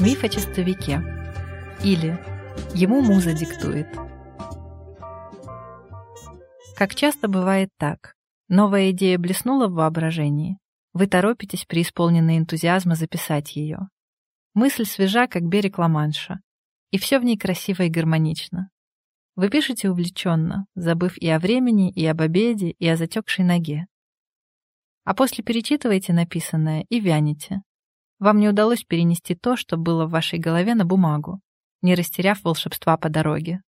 Миф о чистовике. Или ему муза диктует. Как часто бывает так. Новая идея блеснула в воображении. Вы торопитесь, преисполненный энтузиазма, записать ее. Мысль свежа, как берег Ла-Манша. И все в ней красиво и гармонично. Вы пишете увлеченно, забыв и о времени, и об обеде, и о затекшей ноге. А после перечитываете написанное и вянете. Вам не удалось перенести то, что было в вашей голове, на бумагу, не растеряв волшебства по дороге.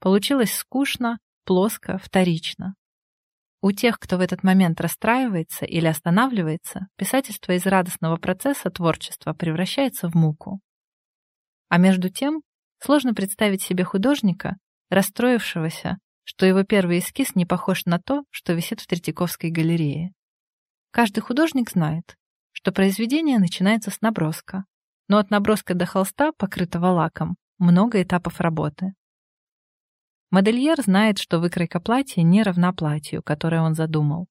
Получилось скучно, плоско, вторично. У тех, кто в этот момент расстраивается или останавливается, писательство из радостного процесса творчества превращается в муку. А между тем, сложно представить себе художника, расстроившегося, что его первый эскиз не похож на то, что висит в Третьяковской галерее. Каждый художник знает, что произведение начинается с наброска, но от наброска до холста, покрытого лаком, много этапов работы. Модельер знает, что выкройка платья не равна платью, которое он задумал.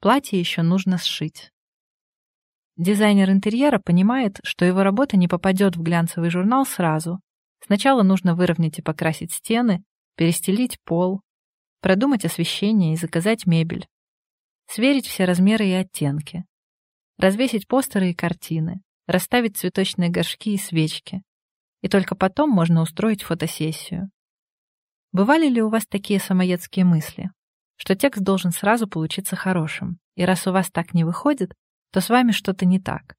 Платье еще нужно сшить. Дизайнер интерьера понимает, что его работа не попадет в глянцевый журнал сразу, Сначала нужно выровнять и покрасить стены, перестелить пол, продумать освещение и заказать мебель, сверить все размеры и оттенки, развесить постеры и картины, расставить цветочные горшки и свечки. И только потом можно устроить фотосессию. Бывали ли у вас такие самоедские мысли, что текст должен сразу получиться хорошим, и раз у вас так не выходит, то с вами что-то не так?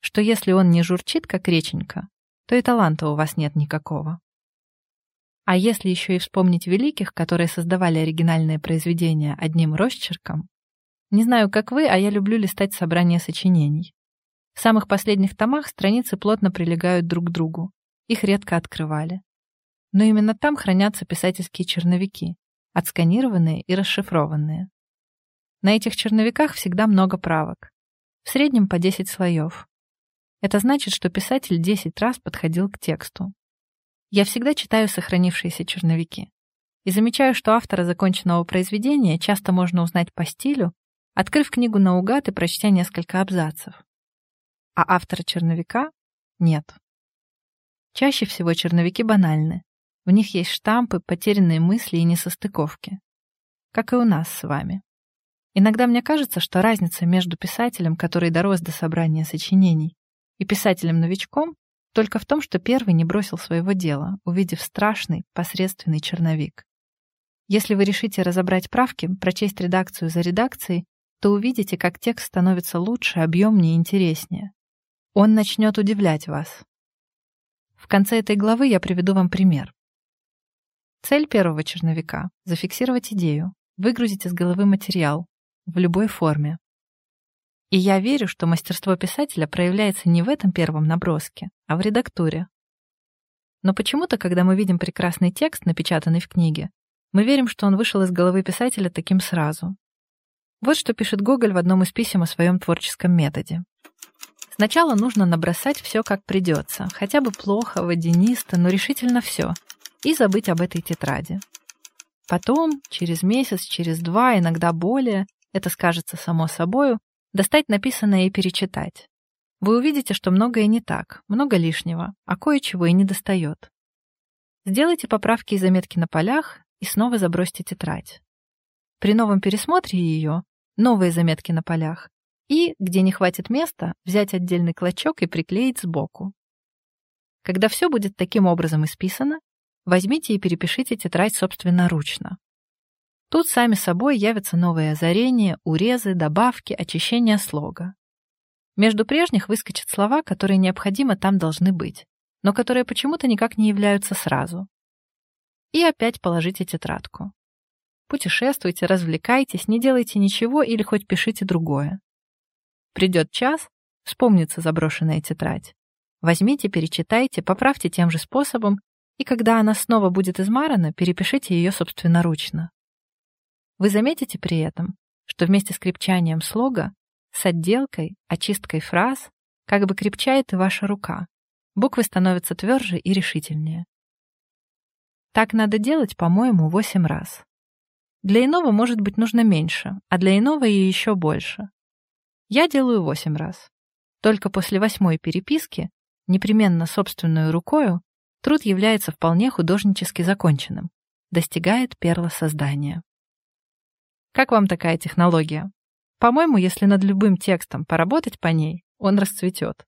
Что если он не журчит, как реченька, то и таланта у вас нет никакого. А если еще и вспомнить великих, которые создавали оригинальные произведения одним росчерком, не знаю, как вы, а я люблю листать собрания сочинений. В самых последних томах страницы плотно прилегают друг к другу, их редко открывали. Но именно там хранятся писательские черновики, отсканированные и расшифрованные. На этих черновиках всегда много правок, в среднем по 10 слоев, это значит, что писатель 10 раз подходил к тексту. Я всегда читаю сохранившиеся черновики и замечаю, что автора законченного произведения часто можно узнать по стилю, открыв книгу наугад и прочтя несколько абзацев. А автора черновика нет. Чаще всего черновики банальны. В них есть штампы, потерянные мысли и несостыковки. Как и у нас с вами. Иногда мне кажется, что разница между писателем, который дорос до собрания сочинений, и писателем-новичком только в том, что первый не бросил своего дела, увидев страшный, посредственный черновик. Если вы решите разобрать правки, прочесть редакцию за редакцией, то увидите, как текст становится лучше, объемнее и интереснее. Он начнет удивлять вас. В конце этой главы я приведу вам пример. Цель первого черновика — зафиксировать идею, выгрузить из головы материал в любой форме, и я верю, что мастерство писателя проявляется не в этом первом наброске, а в редактуре. Но почему-то, когда мы видим прекрасный текст, напечатанный в книге, мы верим, что он вышел из головы писателя таким сразу. Вот что пишет Гоголь в одном из писем о своем творческом методе. Сначала нужно набросать все как придется, хотя бы плохо, водянисто, но решительно все, и забыть об этой тетради. Потом, через месяц, через два, иногда более, это скажется само собою, достать написанное и перечитать. Вы увидите, что многое не так, много лишнего, а кое-чего и не достает. Сделайте поправки и заметки на полях и снова забросьте тетрадь. При новом пересмотре ее новые заметки на полях и, где не хватит места, взять отдельный клочок и приклеить сбоку. Когда все будет таким образом исписано, возьмите и перепишите тетрадь собственноручно. Тут сами собой явятся новые озарения, урезы, добавки, очищение слога. Между прежних выскочат слова, которые необходимо там должны быть, но которые почему-то никак не являются сразу. И опять положите тетрадку. Путешествуйте, развлекайтесь, не делайте ничего или хоть пишите другое. Придет час, вспомнится заброшенная тетрадь. Возьмите, перечитайте, поправьте тем же способом, и когда она снова будет измарана, перепишите ее собственноручно. Вы заметите при этом, что вместе с крепчанием слога, с отделкой, очисткой фраз, как бы крепчает и ваша рука. Буквы становятся тверже и решительнее. Так надо делать, по-моему, восемь раз. Для иного, может быть, нужно меньше, а для иного и еще больше. Я делаю восемь раз. Только после восьмой переписки непременно собственную рукою, труд является вполне художнически законченным, достигает перла создания. Как вам такая технология? По-моему, если над любым текстом поработать по ней, он расцветет.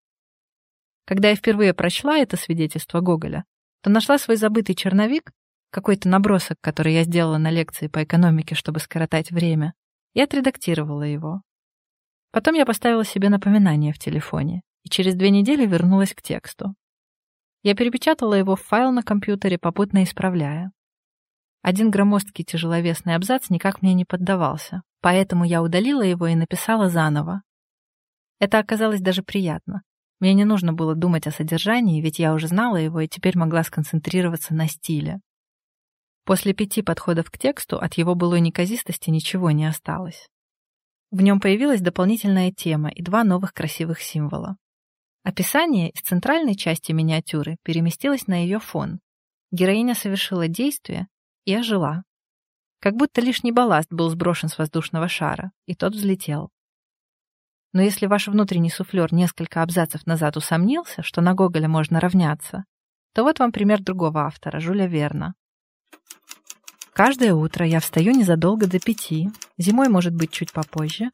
Когда я впервые прочла это свидетельство Гоголя, то нашла свой забытый черновик, какой-то набросок, который я сделала на лекции по экономике, чтобы скоротать время, и отредактировала его. Потом я поставила себе напоминание в телефоне и через две недели вернулась к тексту. Я перепечатала его в файл на компьютере, попутно исправляя. Один громоздкий тяжеловесный абзац никак мне не поддавался, поэтому я удалила его и написала заново. Это оказалось даже приятно. Мне не нужно было думать о содержании, ведь я уже знала его и теперь могла сконцентрироваться на стиле. После пяти подходов к тексту от его былой неказистости ничего не осталось. В нем появилась дополнительная тема и два новых красивых символа. Описание из центральной части миниатюры переместилось на ее фон. Героиня совершила действие и ожила. Как будто лишний балласт был сброшен с воздушного шара, и тот взлетел. Но если ваш внутренний суфлер несколько абзацев назад усомнился, что на Гоголя можно равняться, то вот вам пример другого автора, Жюля Верна. Каждое утро я встаю незадолго до пяти, зимой, может быть, чуть попозже,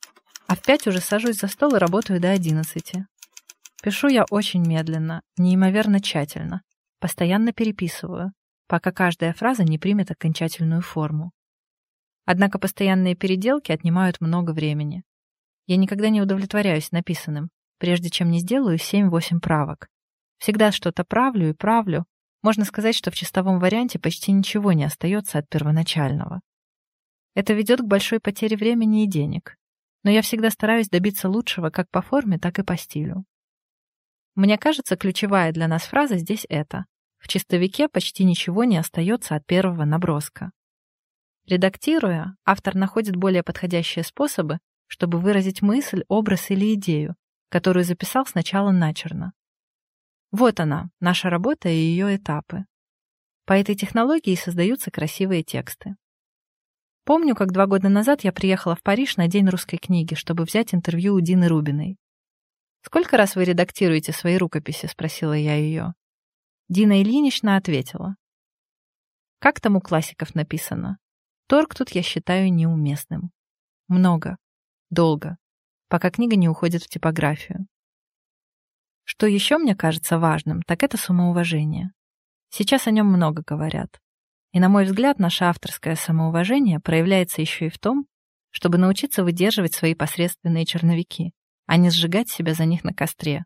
а в пять уже сажусь за стол и работаю до одиннадцати. Пишу я очень медленно, неимоверно тщательно, постоянно переписываю, пока каждая фраза не примет окончательную форму. Однако постоянные переделки отнимают много времени. Я никогда не удовлетворяюсь написанным, прежде чем не сделаю 7-8 правок. Всегда что-то правлю и правлю. Можно сказать, что в чистовом варианте почти ничего не остается от первоначального. Это ведет к большой потере времени и денег. Но я всегда стараюсь добиться лучшего как по форме, так и по стилю. Мне кажется, ключевая для нас фраза здесь это. В чистовике почти ничего не остается от первого наброска. Редактируя, автор находит более подходящие способы, чтобы выразить мысль, образ или идею, которую записал сначала начерно. Вот она, наша работа и ее этапы. По этой технологии создаются красивые тексты. Помню, как два года назад я приехала в Париж на День русской книги, чтобы взять интервью у Дины Рубиной. «Сколько раз вы редактируете свои рукописи?» — спросила я ее. Дина Ильинична ответила. «Как там у классиков написано? Торг тут я считаю неуместным. Много. Долго, пока книга не уходит в типографию. Что еще мне кажется важным, так это самоуважение. Сейчас о нем много говорят. И, на мой взгляд, наше авторское самоуважение проявляется еще и в том, чтобы научиться выдерживать свои посредственные черновики, а не сжигать себя за них на костре.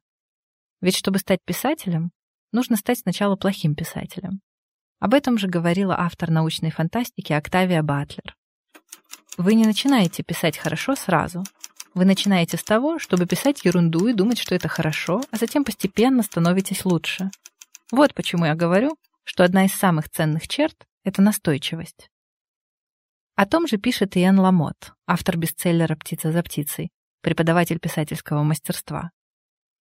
Ведь чтобы стать писателем, нужно стать сначала плохим писателем. Об этом же говорила автор научной фантастики Октавия Батлер. Вы не начинаете писать хорошо сразу. Вы начинаете с того, чтобы писать ерунду и думать, что это хорошо, а затем постепенно становитесь лучше. Вот почему я говорю, что одна из самых ценных черт — это настойчивость. О том же пишет Иэн Ламот, автор бестселлера «Птица за птицей», преподаватель писательского мастерства.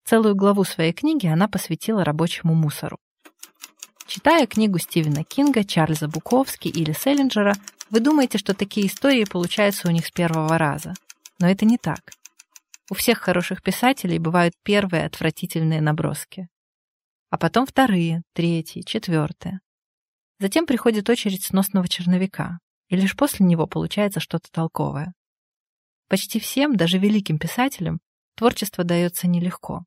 Целую главу своей книги она посвятила рабочему мусору. Читая книгу Стивена Кинга, Чарльза Буковски или Селлинджера, вы думаете, что такие истории получаются у них с первого раза. Но это не так. У всех хороших писателей бывают первые отвратительные наброски. А потом вторые, третьи, четвертые. Затем приходит очередь сносного черновика, и лишь после него получается что-то толковое. Почти всем, даже великим писателям, творчество дается нелегко.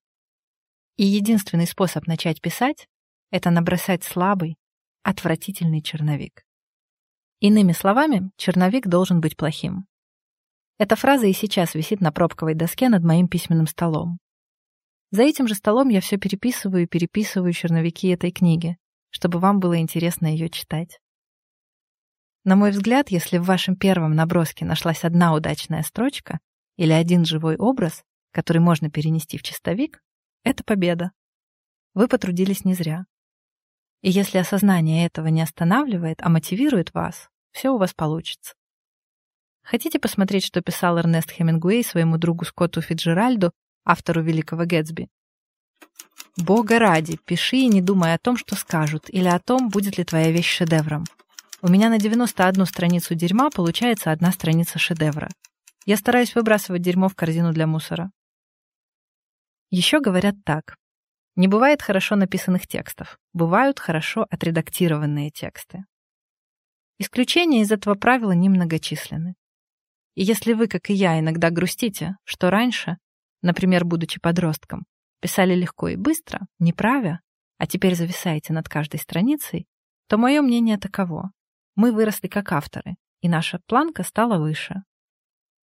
И единственный способ начать писать это набросать слабый, отвратительный черновик. Иными словами, черновик должен быть плохим. Эта фраза и сейчас висит на пробковой доске над моим письменным столом. За этим же столом я все переписываю и переписываю черновики этой книги, чтобы вам было интересно ее читать. На мой взгляд, если в вашем первом наброске нашлась одна удачная строчка или один живой образ, который можно перенести в чистовик, это победа. Вы потрудились не зря. И если осознание этого не останавливает, а мотивирует вас, все у вас получится. Хотите посмотреть, что писал Эрнест Хемингуэй своему другу Скотту Фиджеральду, автору «Великого Гэтсби»? Бога ради, пиши и не думай о том, что скажут, или о том, будет ли твоя вещь шедевром. У меня на 91 страницу дерьма получается одна страница шедевра. Я стараюсь выбрасывать дерьмо в корзину для мусора. Еще говорят так. Не бывает хорошо написанных текстов, бывают хорошо отредактированные тексты. Исключения из этого правила немногочисленны. И если вы, как и я, иногда грустите, что раньше, например, будучи подростком, писали легко и быстро, не правя, а теперь зависаете над каждой страницей, то мое мнение таково. Мы выросли как авторы, и наша планка стала выше.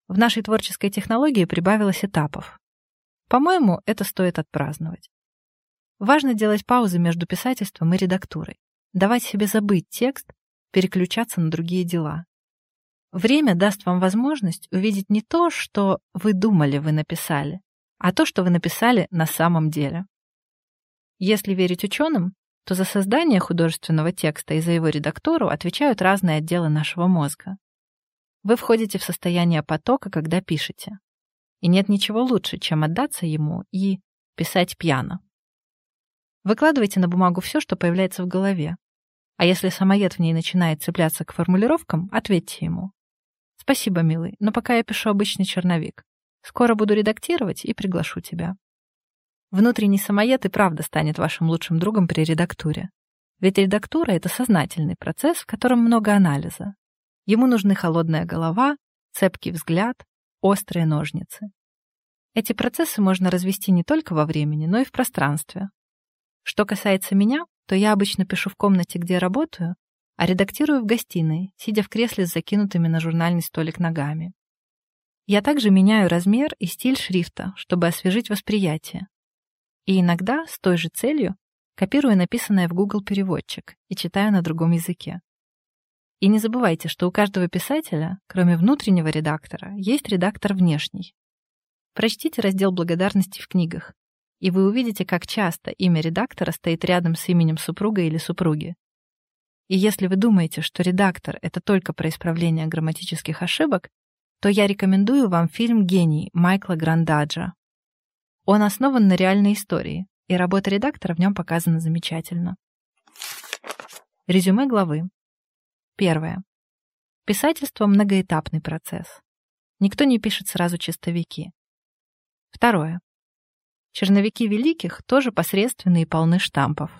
В нашей творческой технологии прибавилось этапов. По-моему, это стоит отпраздновать. Важно делать паузы между писательством и редактурой, давать себе забыть текст, переключаться на другие дела. Время даст вам возможность увидеть не то, что вы думали вы написали, а то, что вы написали на самом деле. Если верить ученым, то за создание художественного текста и за его редактуру отвечают разные отделы нашего мозга. Вы входите в состояние потока, когда пишете. И нет ничего лучше, чем отдаться ему и писать пьяно. Выкладывайте на бумагу все, что появляется в голове. А если самоед в ней начинает цепляться к формулировкам, ответьте ему. Спасибо, милый, но пока я пишу обычный черновик. Скоро буду редактировать и приглашу тебя. Внутренний самоед и правда станет вашим лучшим другом при редактуре. Ведь редактура — это сознательный процесс, в котором много анализа. Ему нужны холодная голова, цепкий взгляд, острые ножницы. Эти процессы можно развести не только во времени, но и в пространстве. Что касается меня, то я обычно пишу в комнате, где работаю, а редактирую в гостиной, сидя в кресле с закинутыми на журнальный столик ногами. Я также меняю размер и стиль шрифта, чтобы освежить восприятие. И иногда, с той же целью, копирую написанное в Google переводчик и читаю на другом языке. И не забывайте, что у каждого писателя, кроме внутреннего редактора, есть редактор внешний. Прочтите раздел благодарности в книгах, и вы увидите, как часто имя редактора стоит рядом с именем супруга или супруги. И если вы думаете, что редактор — это только про исправление грамматических ошибок, то я рекомендую вам фильм «Гений» Майкла Грандаджа. Он основан на реальной истории, и работа редактора в нем показана замечательно. Резюме главы. Первое. Писательство — многоэтапный процесс. Никто не пишет сразу чистовики. Второе. Черновики великих тоже посредственные и полны штампов.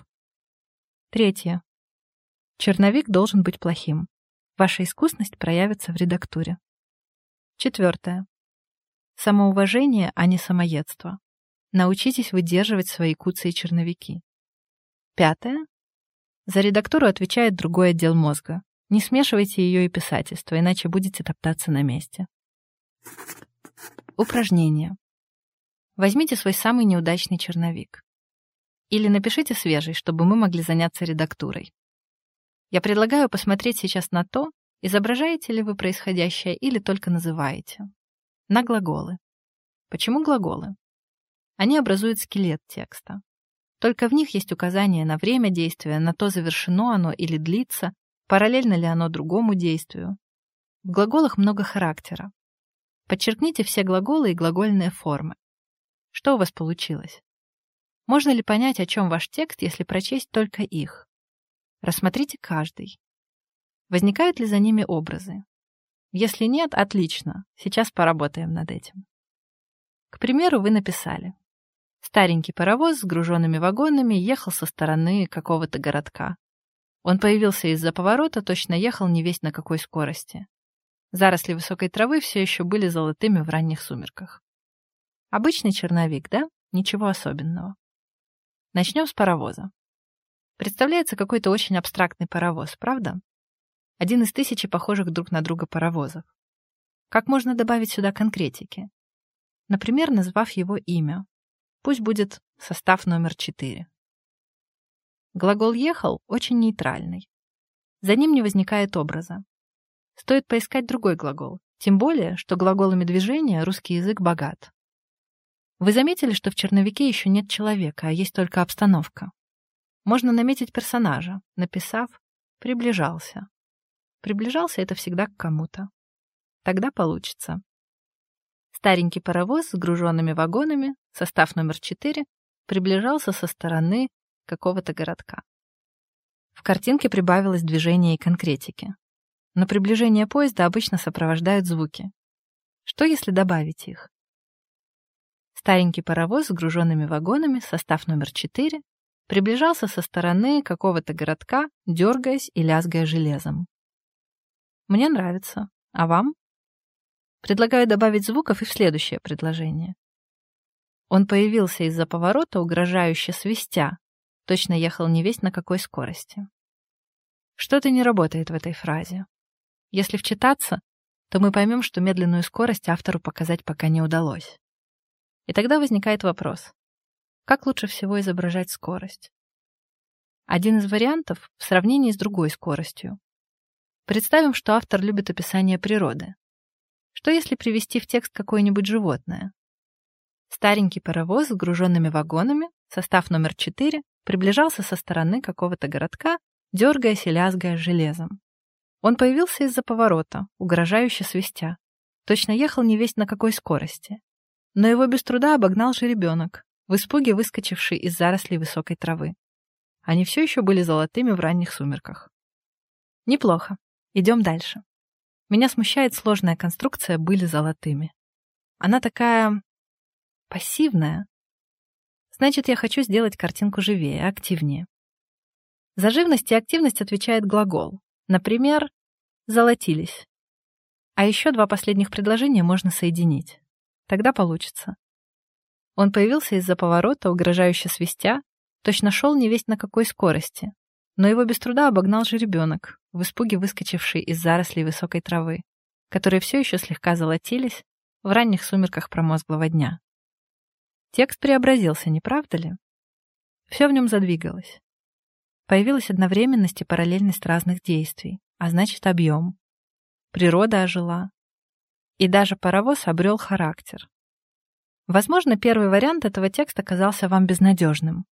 Третье. Черновик должен быть плохим. Ваша искусность проявится в редактуре. Четвертое. Самоуважение, а не самоедство. Научитесь выдерживать свои куцы и черновики. Пятое. За редактуру отвечает другой отдел мозга. Не смешивайте ее и писательство, иначе будете топтаться на месте. Упражнение. Возьмите свой самый неудачный черновик. Или напишите свежий, чтобы мы могли заняться редактурой. Я предлагаю посмотреть сейчас на то, изображаете ли вы происходящее или только называете. На глаголы. Почему глаголы? Они образуют скелет текста. Только в них есть указание на время действия, на то, завершено оно или длится, параллельно ли оно другому действию. В глаголах много характера. Подчеркните все глаголы и глагольные формы. Что у вас получилось? Можно ли понять, о чем ваш текст, если прочесть только их? Рассмотрите каждый. Возникают ли за ними образы? Если нет, отлично. Сейчас поработаем над этим. К примеру, вы написали. Старенький паровоз с груженными вагонами ехал со стороны какого-то городка. Он появился из-за поворота, точно ехал не весь на какой скорости. Заросли высокой травы все еще были золотыми в ранних сумерках. Обычный черновик, да? Ничего особенного. Начнем с паровоза. Представляется какой-то очень абстрактный паровоз, правда? Один из тысячи похожих друг на друга паровозов. Как можно добавить сюда конкретики? Например, назвав его имя. Пусть будет состав номер 4. Глагол «ехал» очень нейтральный. За ним не возникает образа. Стоит поискать другой глагол, тем более, что глаголами движения русский язык богат. Вы заметили, что в черновике еще нет человека, а есть только обстановка? Можно наметить персонажа, написав «приближался». Приближался — это всегда к кому-то. Тогда получится. Старенький паровоз с груженными вагонами, состав номер 4, приближался со стороны какого-то городка. В картинке прибавилось движение и конкретики. Но приближение поезда обычно сопровождают звуки. Что если добавить их? Старенький паровоз с груженными вагонами, состав номер 4, приближался со стороны какого-то городка, дергаясь и лязгая железом. Мне нравится. А вам? Предлагаю добавить звуков и в следующее предложение. Он появился из-за поворота, угрожающе свистя. Точно ехал не весь на какой скорости. Что-то не работает в этой фразе. Если вчитаться, то мы поймем, что медленную скорость автору показать пока не удалось. И тогда возникает вопрос. Как лучше всего изображать скорость? Один из вариантов в сравнении с другой скоростью. Представим, что автор любит описание природы. Что если привести в текст какое-нибудь животное? Старенький паровоз с груженными вагонами, состав номер 4, приближался со стороны какого-то городка, дергаясь и лязгая железом. Он появился из-за поворота, угрожающе свистя. Точно ехал не весть на какой скорости. Но его без труда обогнал жеребенок, в испуге выскочивший из зарослей высокой травы. Они все еще были золотыми в ранних сумерках. Неплохо. Идем дальше. Меня смущает сложная конструкция «были золотыми». Она такая... пассивная. Значит, я хочу сделать картинку живее, активнее. За живность и активность отвечает глагол. Например, «золотились». А еще два последних предложения можно соединить. Тогда получится. Он появился из-за поворота, угрожающе свистя, точно шел не весть на какой скорости, но его без труда обогнал жеребенок, в испуге выскочивший из зарослей высокой травы, которые все еще слегка золотились в ранних сумерках промозглого дня. Текст преобразился, не правда ли? Все в нем задвигалось. Появилась одновременность и параллельность разных действий, а значит объем. Природа ожила. И даже паровоз обрел характер. Возможно, первый вариант этого текста казался вам безнадежным.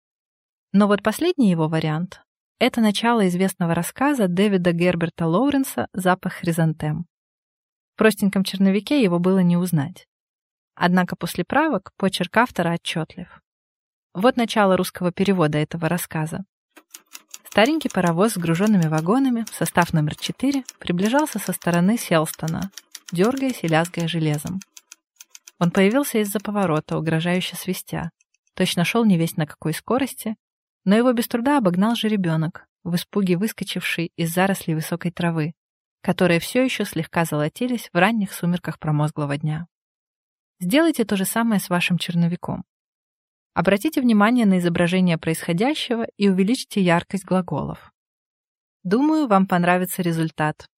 Но вот последний его вариант — это начало известного рассказа Дэвида Герберта Лоуренса «Запах хризантем». В простеньком черновике его было не узнать. Однако после правок почерк автора отчетлив. Вот начало русского перевода этого рассказа. Старенький паровоз с груженными вагонами, состав номер 4, приближался со стороны Селстона, дергаясь и лязгая железом. Он появился из-за поворота, угрожающе свистя. Точно шел не весь на какой скорости, но его без труда обогнал жеребенок, в испуге выскочивший из зарослей высокой травы, которые все еще слегка золотились в ранних сумерках промозглого дня. Сделайте то же самое с вашим черновиком. Обратите внимание на изображение происходящего и увеличьте яркость глаголов. Думаю, вам понравится результат.